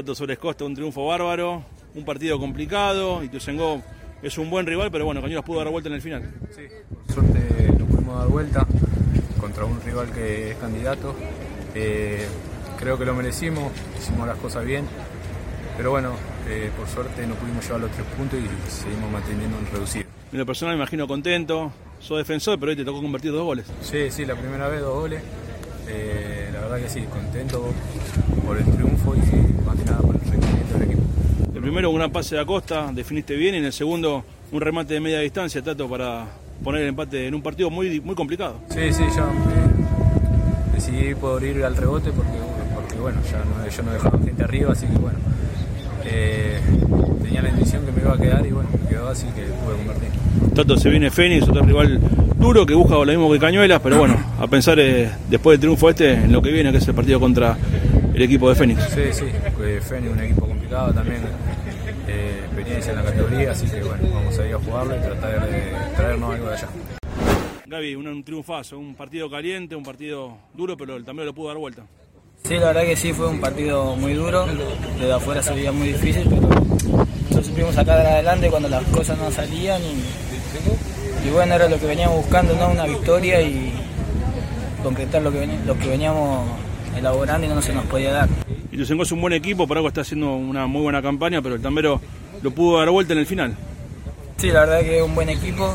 Tato Sobres Costa, un triunfo bárbaro, un partido complicado, y Ituzaingó es un buen rival, pero bueno, Cañuelas pudo dar vuelta en el final. Sí, por suerte lo pudimos dar vuelta contra un rival que es candidato. Eh, creo que lo merecimos, hicimos las cosas bien, pero bueno, eh, por suerte no pudimos llevar los tres puntos y seguimos manteniendo un reducido. En lo personal me imagino contento, sos defensor, pero hoy te tocó convertir dos goles. Sí, sí, la primera vez dos goles. Eh, la verdad que sí, contento por el triunfo y más que nada por el rendimiento del equipo. El primero un pase de Acosta, definiste bien, y en el segundo un remate de media distancia, Tato, para poner el empate en un partido muy, muy complicado. Sí, sí, yo eh, decidí poder ir al rebote porque, porque bueno, ya no, yo no dejaba gente arriba, así que bueno, eh, tenía la intención que me iba a quedar y bueno, me quedó así que pude convertir. Tato, se viene Fénix, otro rival duro que busca lo mismo que Cañuelas, pero bueno, a pensar eh, después del triunfo este en lo que viene, que es el partido contra el equipo de Fénix. Sí, sí, eh, Fénix un equipo complicado también, eh, experiencia en la categoría, así que bueno, vamos a ir a jugarlo y tratar de traernos algo de allá. Gaby, un, un triunfazo, un partido caliente, un partido duro, pero el también lo pudo dar vuelta. Sí, la verdad que sí, fue un partido muy duro, desde afuera se veía muy difícil, pero nosotros supimos sacar adelante cuando las cosas no salían y, y bueno, era lo que veníamos buscando, ¿no? una victoria y concretar lo que, lo que veníamos elaborando y no se nos podía dar. Y Tucengó es un buen equipo, algo está haciendo una muy buena campaña, pero el Tambero lo pudo dar vuelta en el final. Sí, la verdad que es un buen equipo,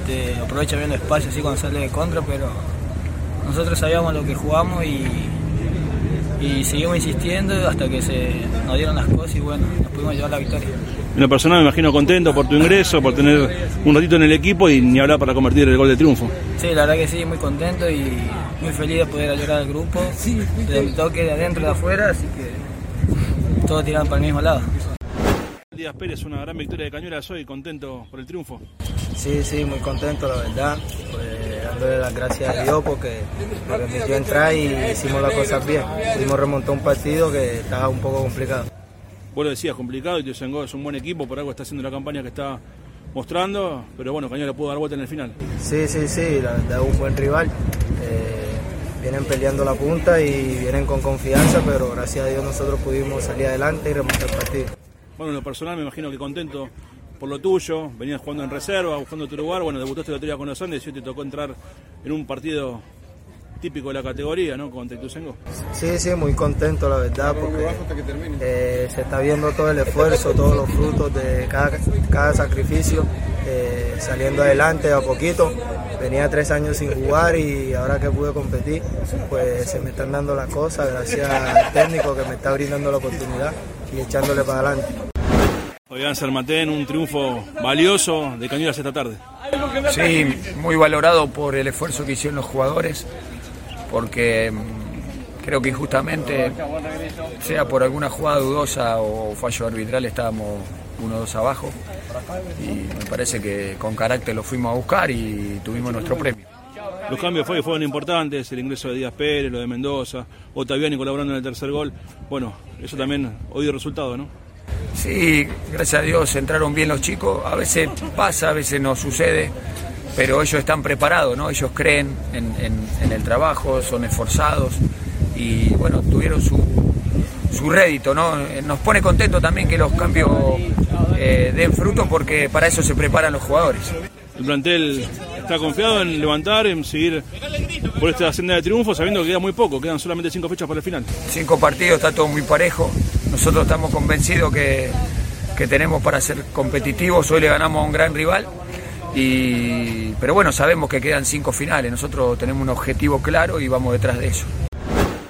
este, aprovecha bien el espacio así cuando sale de contra, pero nosotros sabíamos lo que jugamos y, y seguimos insistiendo hasta que se nos dieron las cosas y bueno, nos pudimos llevar la victoria. En lo personal me imagino contento por tu ingreso, por tener un ratito en el equipo y ni hablar para convertir el gol de triunfo. Sí, la verdad que sí, muy contento y muy feliz de poder ayudar al grupo, desde mi toque de adentro y de afuera, así que todos tiran para el mismo lado. Díaz Pérez, una gran victoria de Cañuelas hoy, contento por el triunfo. Sí, sí, muy contento, la verdad. Pues, dándole las gracias a Dios porque me permitió entrar y hicimos las cosas bien. Pudimos remontar un partido que estaba un poco complicado. Vos lo decías, complicado, y Tucengó es un buen equipo, por algo está haciendo la campaña que está mostrando, pero bueno, Cañuelas pudo dar vuelta en el final. Sí, sí, sí, la verdad es un buen rival. Eh, vienen peleando la punta y vienen con confianza, pero gracias a Dios nosotros pudimos salir adelante y remontar el partido. Bueno, en lo personal me imagino que contento por lo tuyo, venías jugando en reserva, buscando tu lugar, bueno, debutaste la teoría con los Andes y hoy te tocó entrar en un partido típico de la categoría, ¿no? Contra Ituzaingó. Sí, sí, muy contento la verdad porque eh, se está viendo todo el esfuerzo, todos los frutos de cada, cada sacrificio, eh, saliendo adelante a poquito. Venía tres años sin jugar y ahora que pude competir, pues se me están dando las cosas gracias al técnico que me está brindando la oportunidad y echándole para adelante. Fabián Sermatén, un triunfo valioso de Cañuelas esta tarde. Sí, muy valorado por el esfuerzo que hicieron los jugadores, porque mm, creo que injustamente, sea por alguna jugada dudosa o fallo arbitral, estábamos 1-2 abajo y me parece que con carácter lo fuimos a buscar y tuvimos nuestro premio. Los cambios fue- fueron importantes, el ingreso de Díaz Pérez, lo de Mendoza, Otaviani colaborando en el tercer gol. Bueno, eso también hoy dio resultado, ¿no? Sí, gracias a Dios entraron bien los chicos. A veces pasa, a veces no sucede, pero ellos están preparados, ¿no? Ellos creen en, en- en el trabajo, son esforzados y bueno, tuvieron su, su rédito, ¿no? Eh, Nos pone contento también que los cambios eh, den fruto porque para eso se preparan los jugadores. El plantel está confiado en levantar, en seguir por esta senda de triunfo, sabiendo que queda muy poco, quedan solamente cinco fechas para el final. Cinco partidos, está todo muy parejo. Nosotros estamos convencidos que, que tenemos para ser competitivos. Hoy le ganamos a un gran rival. Y, pero bueno, sabemos que quedan cinco finales. Nosotros tenemos un objetivo claro y vamos detrás de eso.